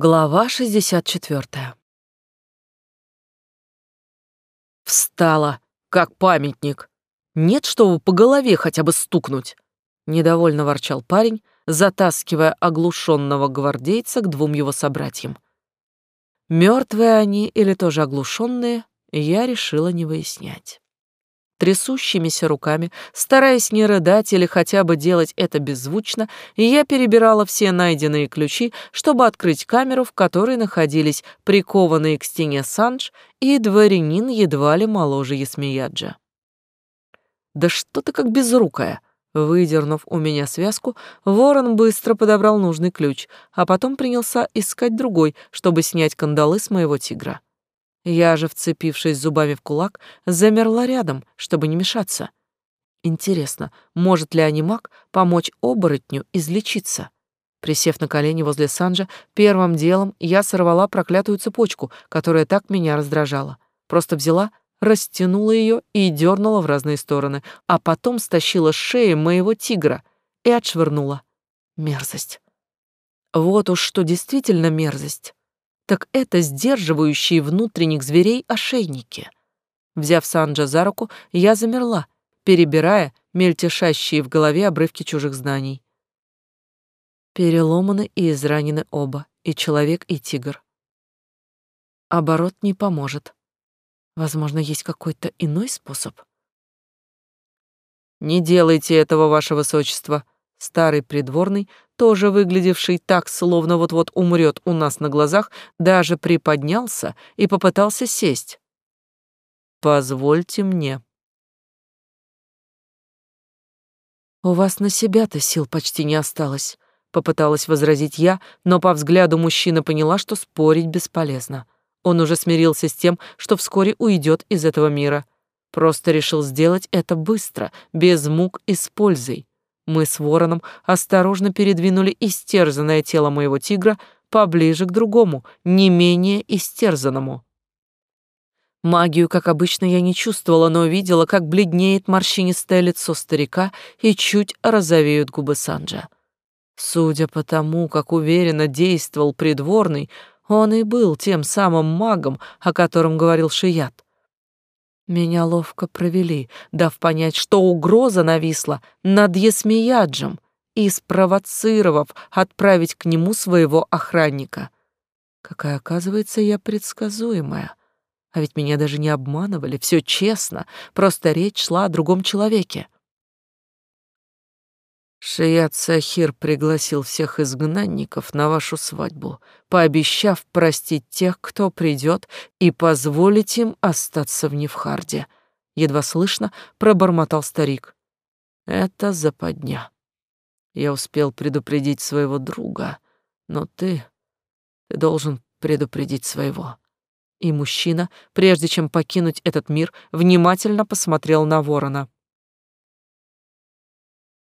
Глава 64. Встала, как памятник. Нет, чтобы по голове хотя бы стукнуть. Недовольно ворчал парень, затаскивая оглушенного гвардейца к двум его собратьям. Мертвые они или тоже оглушенные, я решила не выяснять трясущимися руками, стараясь не рыдать или хотя бы делать это беззвучно, я перебирала все найденные ключи, чтобы открыть камеру, в которой находились прикованные к стене Санж и дворянин едва ли моложе Ясмияджа. «Да что ты как безрукая!» Выдернув у меня связку, ворон быстро подобрал нужный ключ, а потом принялся искать другой, чтобы снять кандалы с моего тигра. Я же, вцепившись зубами в кулак, замерла рядом, чтобы не мешаться. Интересно, может ли анимак помочь оборотню излечиться? Присев на колени возле Санджа, первым делом я сорвала проклятую цепочку, которая так меня раздражала. Просто взяла, растянула ее и дернула в разные стороны, а потом стащила с шеи моего тигра и отшвырнула. Мерзость. Вот уж что действительно мерзость так это сдерживающие внутренних зверей ошейники. Взяв Санджа за руку, я замерла, перебирая мельтешащие в голове обрывки чужих знаний. Переломаны и изранены оба, и человек, и тигр. Оборот не поможет. Возможно, есть какой-то иной способ. «Не делайте этого, ваше высочество», Старый придворный, тоже выглядевший так, словно вот-вот умрет у нас на глазах, даже приподнялся и попытался сесть. «Позвольте мне». «У вас на себя-то сил почти не осталось», — попыталась возразить я, но по взгляду мужчина поняла, что спорить бесполезно. Он уже смирился с тем, что вскоре уйдет из этого мира. Просто решил сделать это быстро, без мук и с пользой. Мы с вороном осторожно передвинули истерзанное тело моего тигра поближе к другому, не менее истерзанному. Магию, как обычно, я не чувствовала, но видела, как бледнеет морщинистое лицо старика и чуть розовеют губы Санджа. Судя по тому, как уверенно действовал придворный, он и был тем самым магом, о котором говорил Шият. Меня ловко провели, дав понять, что угроза нависла над Есмияджем и спровоцировав отправить к нему своего охранника. Какая, оказывается, я предсказуемая. А ведь меня даже не обманывали, все честно, просто речь шла о другом человеке. Шият Сахир пригласил всех изгнанников на вашу свадьбу, пообещав простить тех, кто придет, и позволить им остаться в Невхарде. Едва слышно пробормотал старик. Это западня. Я успел предупредить своего друга, но ты... Ты должен предупредить своего. И мужчина, прежде чем покинуть этот мир, внимательно посмотрел на ворона.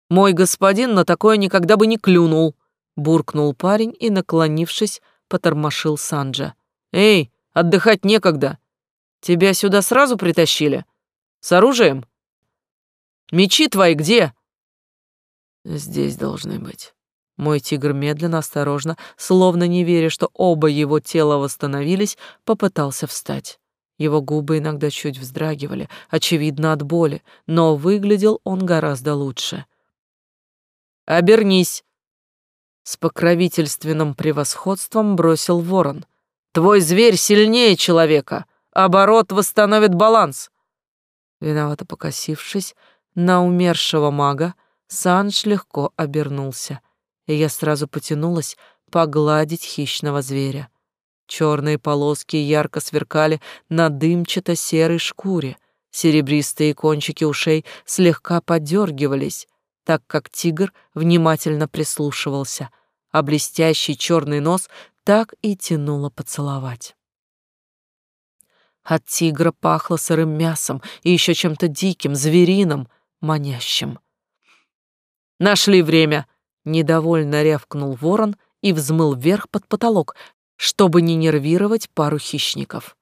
Мой господин на такое никогда бы не клюнул, буркнул парень и, наклонившись, потормошил Санджа. Эй, отдыхать некогда. Тебя сюда сразу притащили? С оружием? Мечи твои где? Здесь должны быть. Мой тигр медленно, осторожно, словно не веря, что оба его тела восстановились, попытался встать. Его губы иногда чуть вздрагивали, очевидно от боли, но выглядел он гораздо лучше. Обернись!» С покровительственным превосходством бросил ворон. «Твой зверь сильнее человека. Оборот восстановит баланс». Виновато покосившись на умершего мага, Санж легко обернулся, и я сразу потянулась погладить хищного зверя. Черные полоски ярко сверкали на дымчато-серой шкуре, серебристые кончики ушей слегка подергивались, так как тигр внимательно прислушивался, а блестящий черный нос так и тянуло поцеловать. От тигра пахло сырым мясом и еще чем-то диким, звериным, манящим. «Нашли время!» — недовольно рявкнул ворон и взмыл вверх под потолок, чтобы не нервировать пару хищников.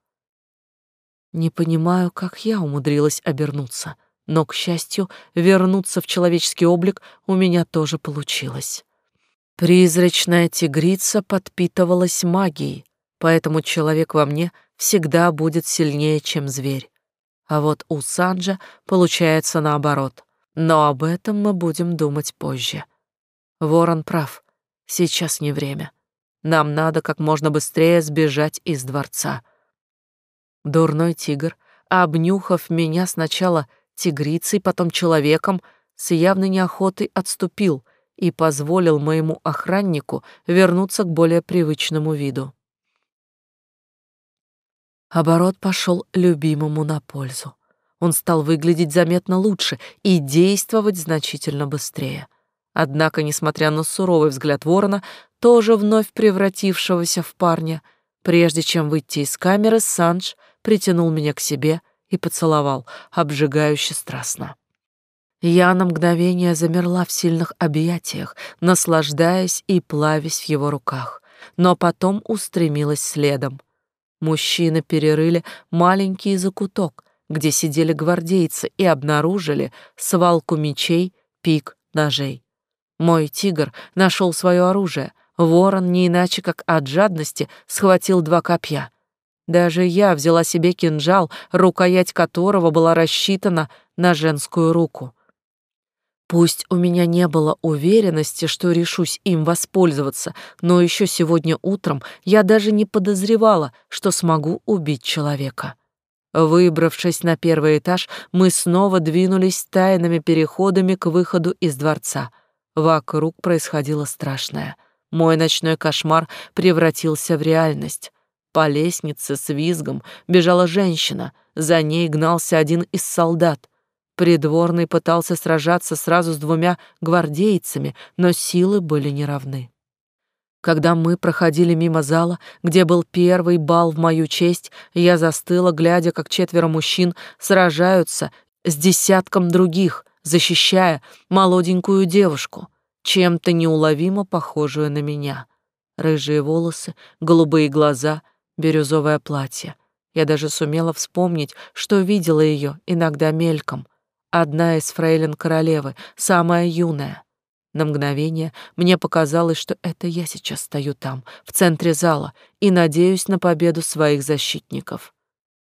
Не понимаю, как я умудрилась обернуться. Но, к счастью, вернуться в человеческий облик у меня тоже получилось. Призрачная тигрица подпитывалась магией, поэтому человек во мне всегда будет сильнее, чем зверь. А вот у Санджа получается наоборот. Но об этом мы будем думать позже. Ворон прав. Сейчас не время. Нам надо как можно быстрее сбежать из дворца. Дурной тигр, обнюхав меня сначала тигрицей, потом человеком, с явной неохотой отступил и позволил моему охраннику вернуться к более привычному виду. Оборот пошел любимому на пользу. Он стал выглядеть заметно лучше и действовать значительно быстрее. Однако, несмотря на суровый взгляд ворона, тоже вновь превратившегося в парня, прежде чем выйти из камеры, Санж притянул меня к себе и поцеловал, обжигающе страстно. Я на мгновение замерла в сильных объятиях, наслаждаясь и плавясь в его руках, но потом устремилась следом. Мужчины перерыли маленький закуток, где сидели гвардейцы, и обнаружили свалку мечей, пик, ножей. Мой тигр нашел свое оружие. Ворон не иначе, как от жадности, схватил два копья. Даже я взяла себе кинжал, рукоять которого была рассчитана на женскую руку. Пусть у меня не было уверенности, что решусь им воспользоваться, но еще сегодня утром я даже не подозревала, что смогу убить человека. Выбравшись на первый этаж, мы снова двинулись тайными переходами к выходу из дворца. Вокруг происходило страшное. Мой ночной кошмар превратился в реальность. По лестнице с визгом бежала женщина, за ней гнался один из солдат — Придворный пытался сражаться сразу с двумя гвардейцами, но силы были неравны. Когда мы проходили мимо зала, где был первый бал в мою честь, я застыла, глядя, как четверо мужчин сражаются с десятком других, защищая молоденькую девушку, чем-то неуловимо похожую на меня. Рыжие волосы, голубые глаза, бирюзовое платье. Я даже сумела вспомнить, что видела ее иногда мельком — одна из фрейлин королевы, самая юная. На мгновение мне показалось, что это я сейчас стою там, в центре зала, и надеюсь на победу своих защитников.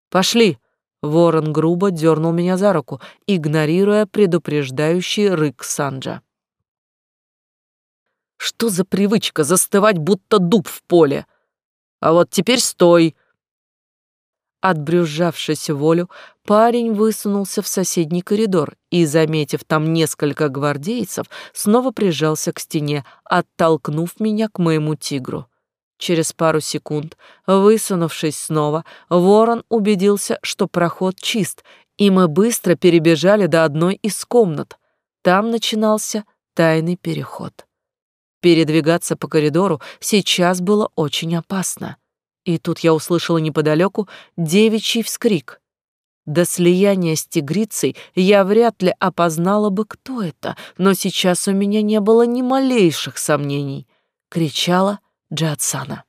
«Пошли!» Ворон грубо дернул меня за руку, игнорируя предупреждающий рык Санджа. «Что за привычка застывать, будто дуб в поле? А вот теперь стой!» Отбрюзжавшись волю, парень высунулся в соседний коридор и, заметив там несколько гвардейцев, снова прижался к стене, оттолкнув меня к моему тигру. Через пару секунд, высунувшись снова, ворон убедился, что проход чист, и мы быстро перебежали до одной из комнат. Там начинался тайный переход. Передвигаться по коридору сейчас было очень опасно. И тут я услышала неподалеку девичий вскрик. До слияния с тигрицей я вряд ли опознала бы, кто это, но сейчас у меня не было ни малейших сомнений. Кричала Джатсана.